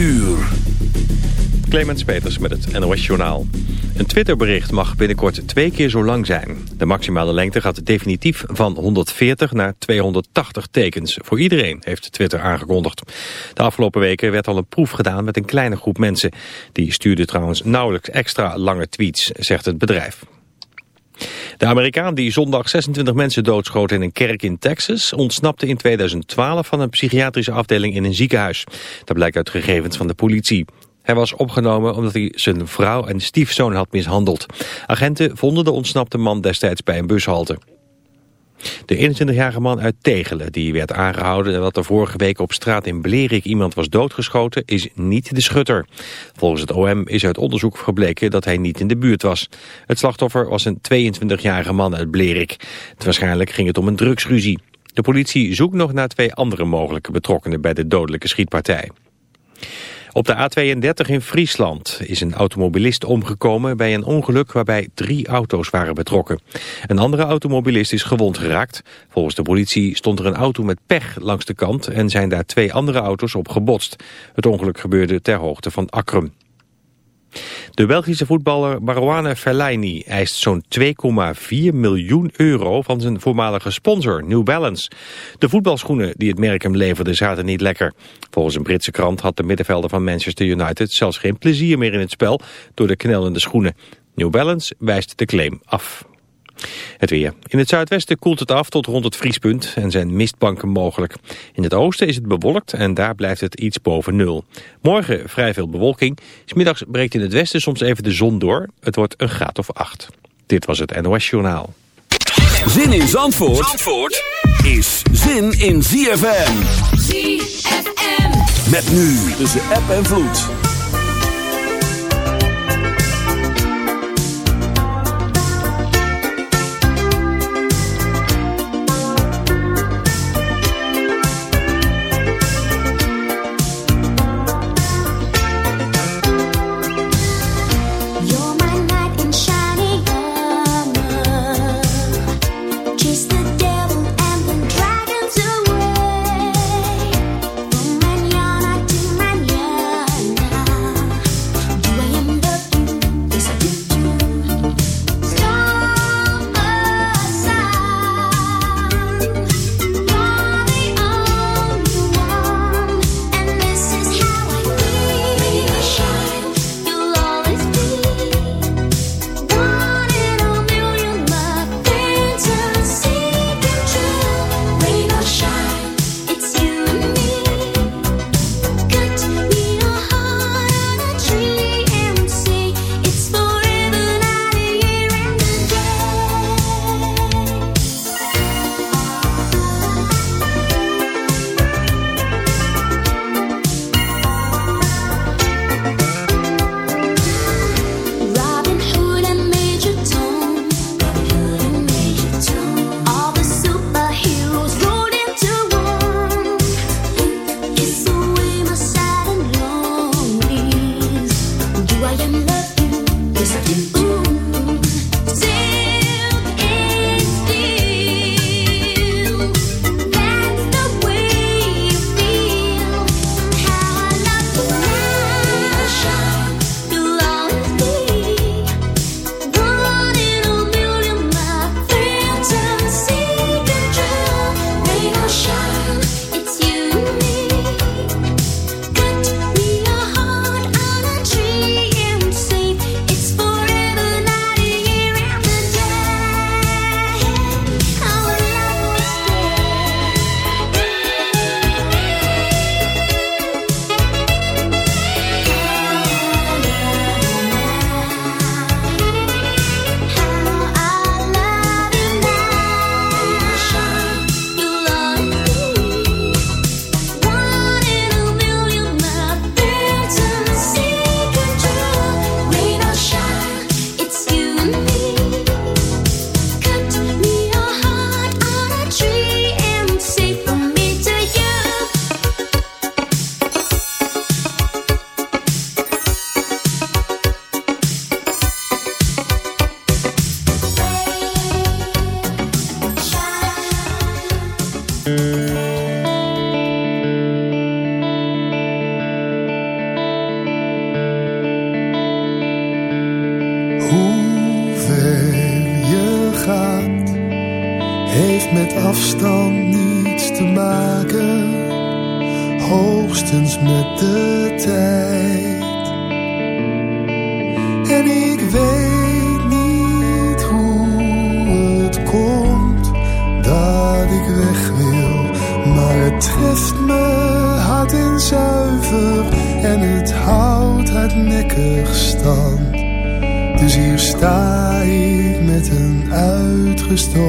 uur. Clemens Peters met het NOS Journaal. Een Twitterbericht mag binnenkort twee keer zo lang zijn. De maximale lengte gaat definitief van 140 naar 280 tekens. Voor iedereen, heeft Twitter aangekondigd. De afgelopen weken werd al een proef gedaan met een kleine groep mensen. Die stuurde trouwens nauwelijks extra lange tweets, zegt het bedrijf. De Amerikaan die zondag 26 mensen doodschoot in een kerk in Texas... ontsnapte in 2012 van een psychiatrische afdeling in een ziekenhuis. Dat blijkt uit gegevens van de politie. Hij was opgenomen omdat hij zijn vrouw en stiefzoon had mishandeld. Agenten vonden de ontsnapte man destijds bij een bushalte. De 21-jarige man uit Tegelen, die werd aangehouden... en dat er vorige week op straat in Blerik iemand was doodgeschoten... is niet de schutter. Volgens het OM is uit onderzoek gebleken dat hij niet in de buurt was. Het slachtoffer was een 22-jarige man uit Blerik. Waarschijnlijk ging het om een drugsruzie. De politie zoekt nog naar twee andere mogelijke betrokkenen... bij de dodelijke schietpartij. Op de A32 in Friesland is een automobilist omgekomen bij een ongeluk waarbij drie auto's waren betrokken. Een andere automobilist is gewond geraakt. Volgens de politie stond er een auto met pech langs de kant en zijn daar twee andere auto's op gebotst. Het ongeluk gebeurde ter hoogte van Akrum. De Belgische voetballer Marouane Fellaini eist zo'n 2,4 miljoen euro van zijn voormalige sponsor New Balance. De voetbalschoenen die het merk hem leverde zaten niet lekker. Volgens een Britse krant had de middenvelder van Manchester United zelfs geen plezier meer in het spel door de knellende schoenen. New Balance wijst de claim af. Het weer. In het zuidwesten koelt het af tot rond het vriespunt en zijn mistbanken mogelijk. In het oosten is het bewolkt en daar blijft het iets boven nul. Morgen vrij veel bewolking. Smiddags breekt in het westen soms even de zon door. Het wordt een graad of acht. Dit was het NOS Journaal. Zin in Zandvoort, Zandvoort is zin in ZFM. ZFM. Met nu tussen app en vloed.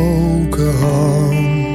gebroken hand.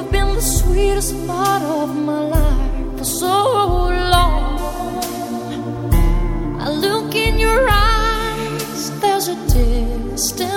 You've been the sweetest part of my life for so long. I look in your eyes, there's a distance.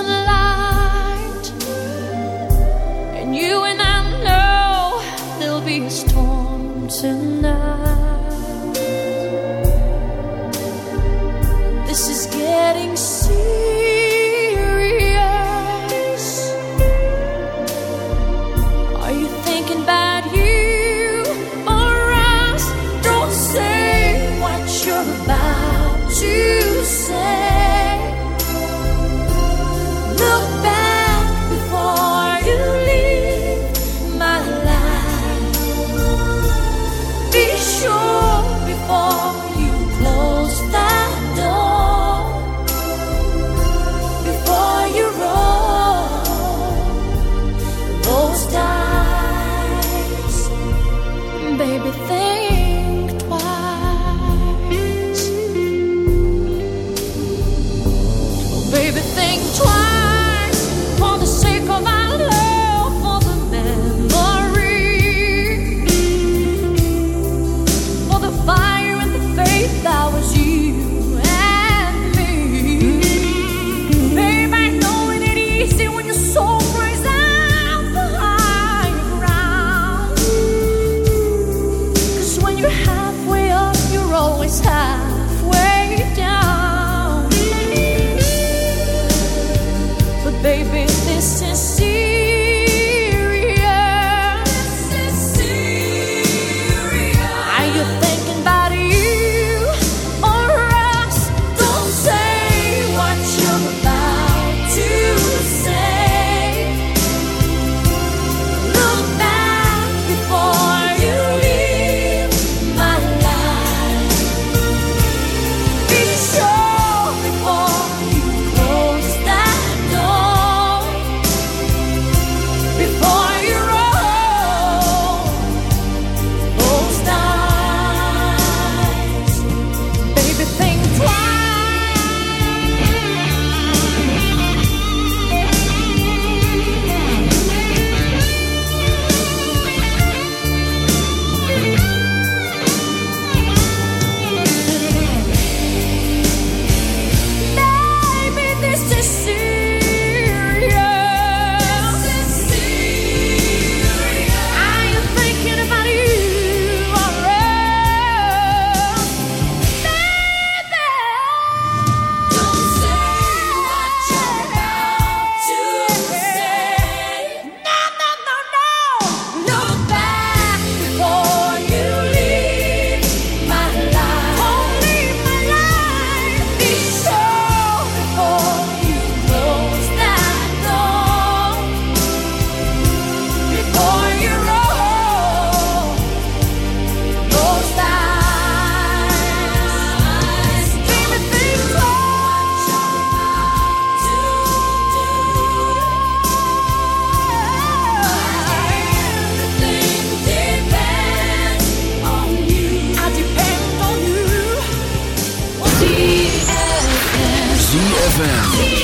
ZFM.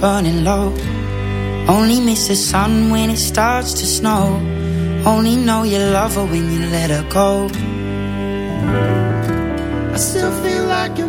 burning low. Only miss the sun when it starts to snow. Only know you love her when you let her go. I still feel like you're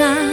time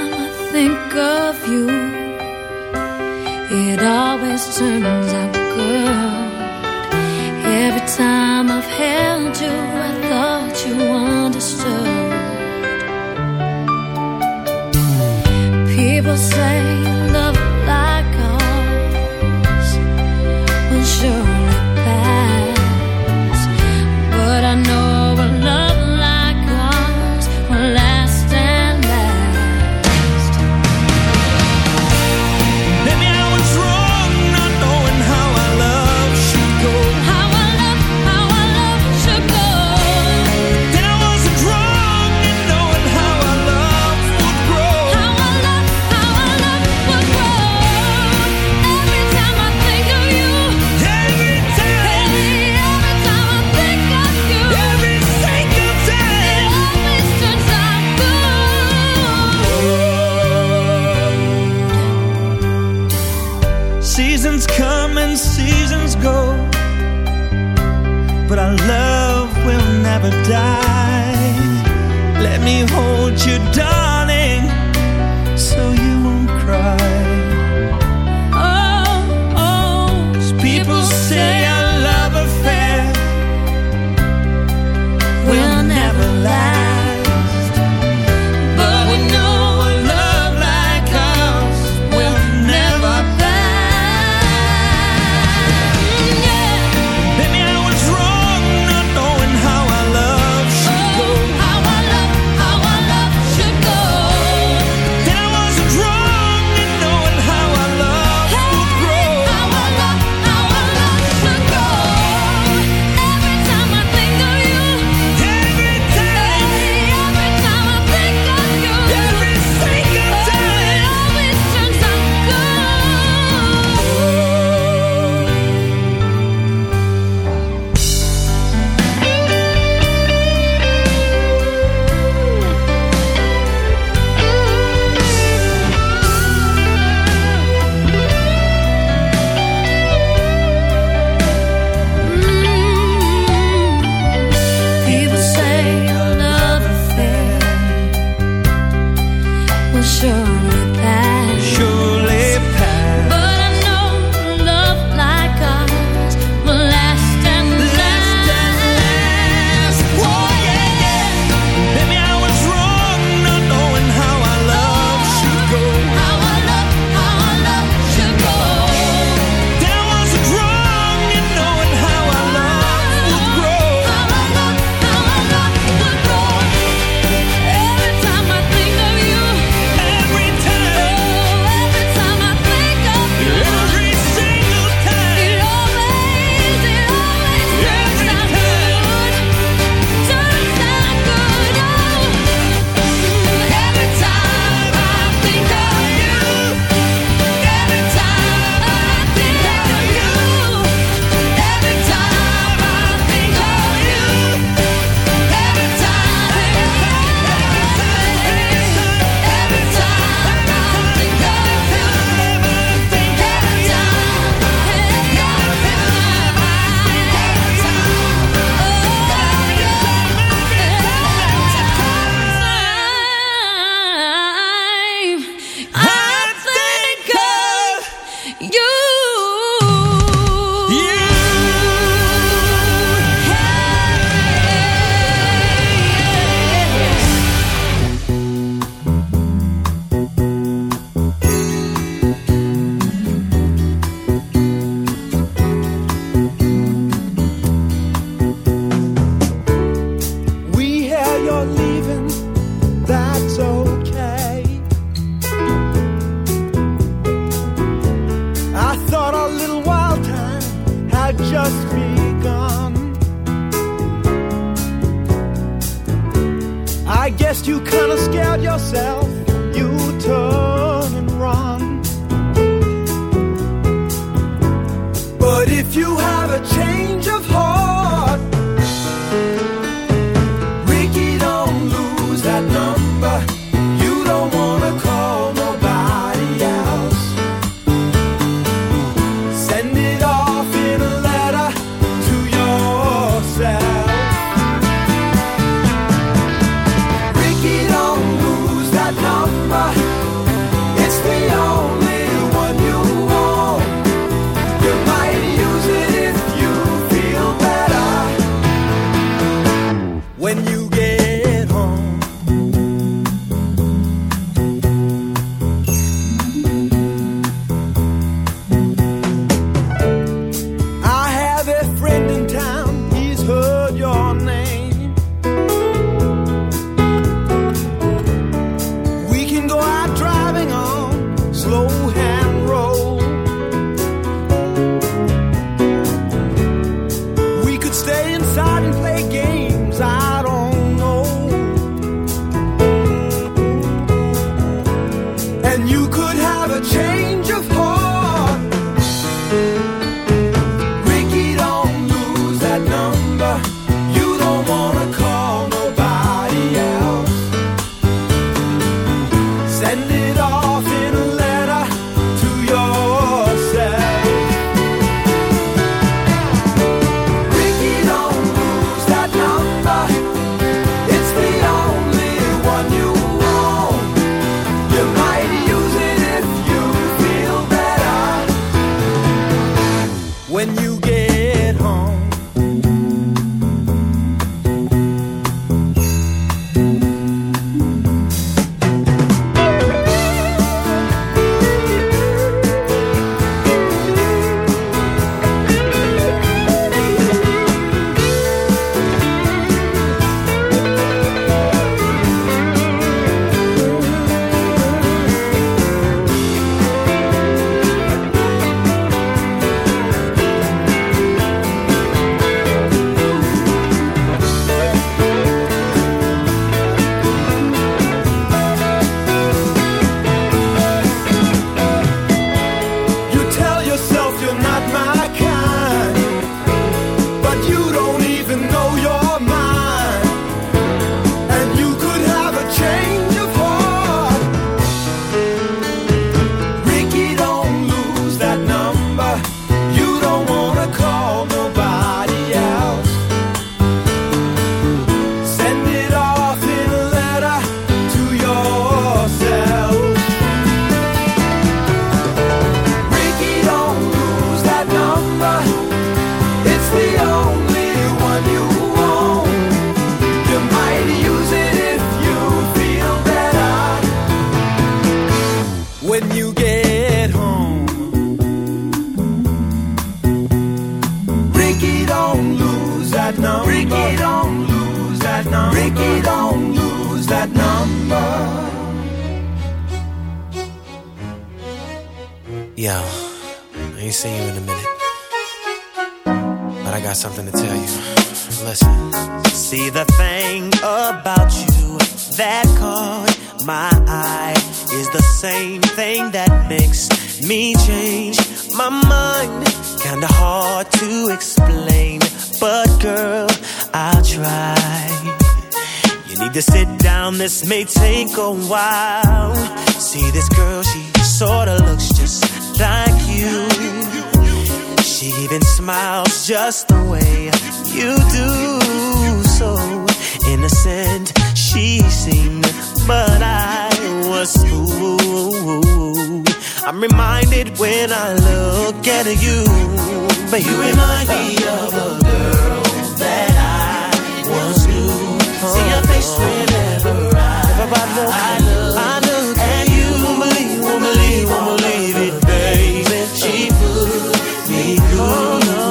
She put me through. Oh, no,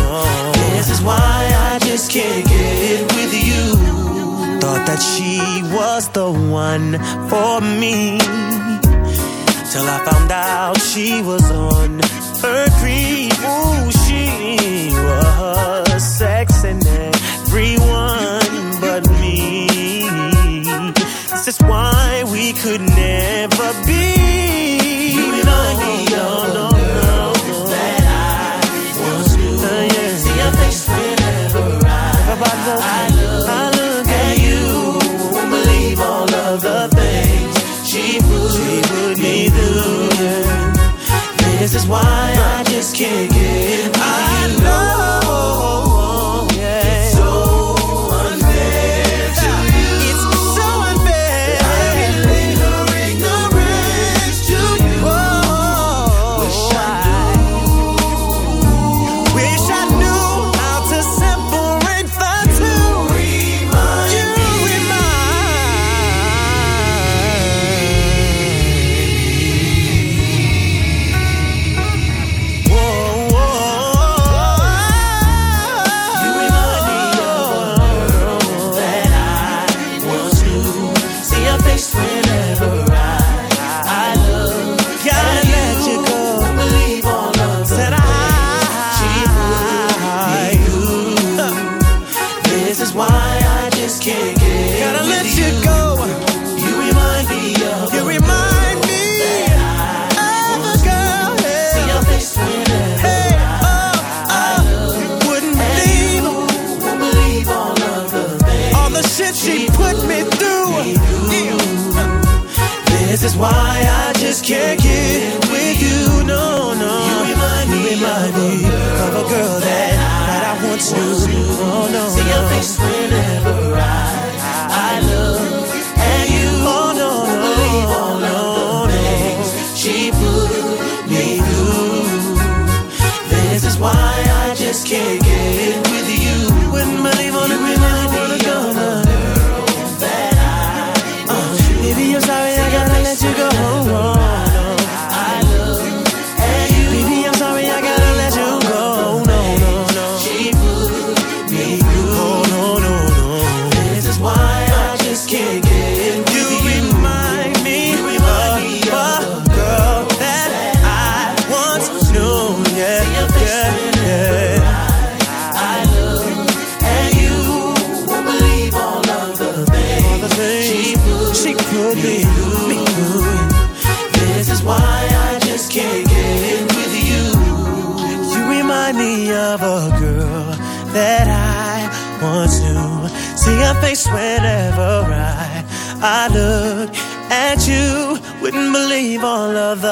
no. This is why I just can't get with you. Thought that she was the one for me. Till I found out she was on her creep. Ooh, she was sexing everyone but me. This is why we could never be. This is why I just can't she put me through. This is why I just can't get with you. No, no. You remind me, you of, a girl that, I, want once knew. Oh, no. See.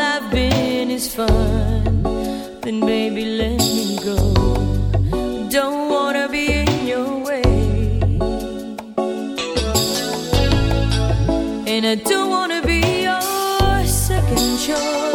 I've been fun, then baby, let me go. Don't wanna be in your way. And I don't wanna be your second choice.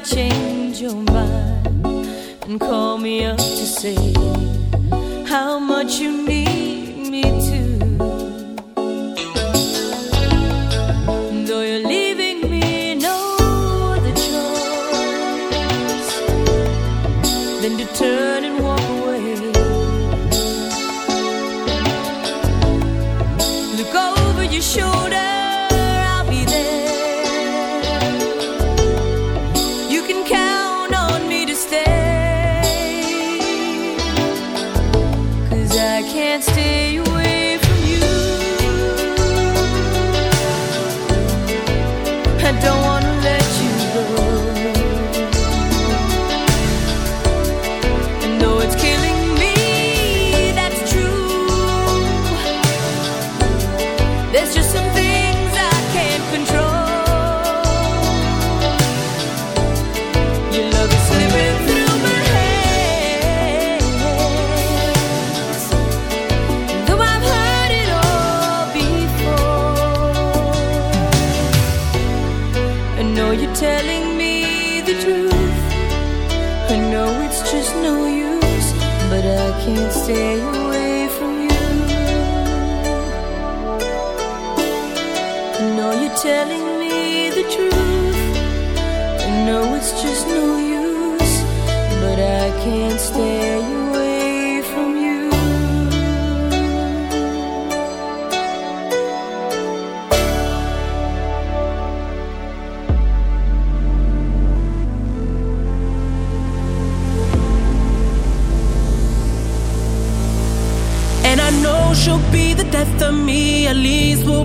might change your mind and call me up to say how much you need me to. Though you're leaving me no choice turn.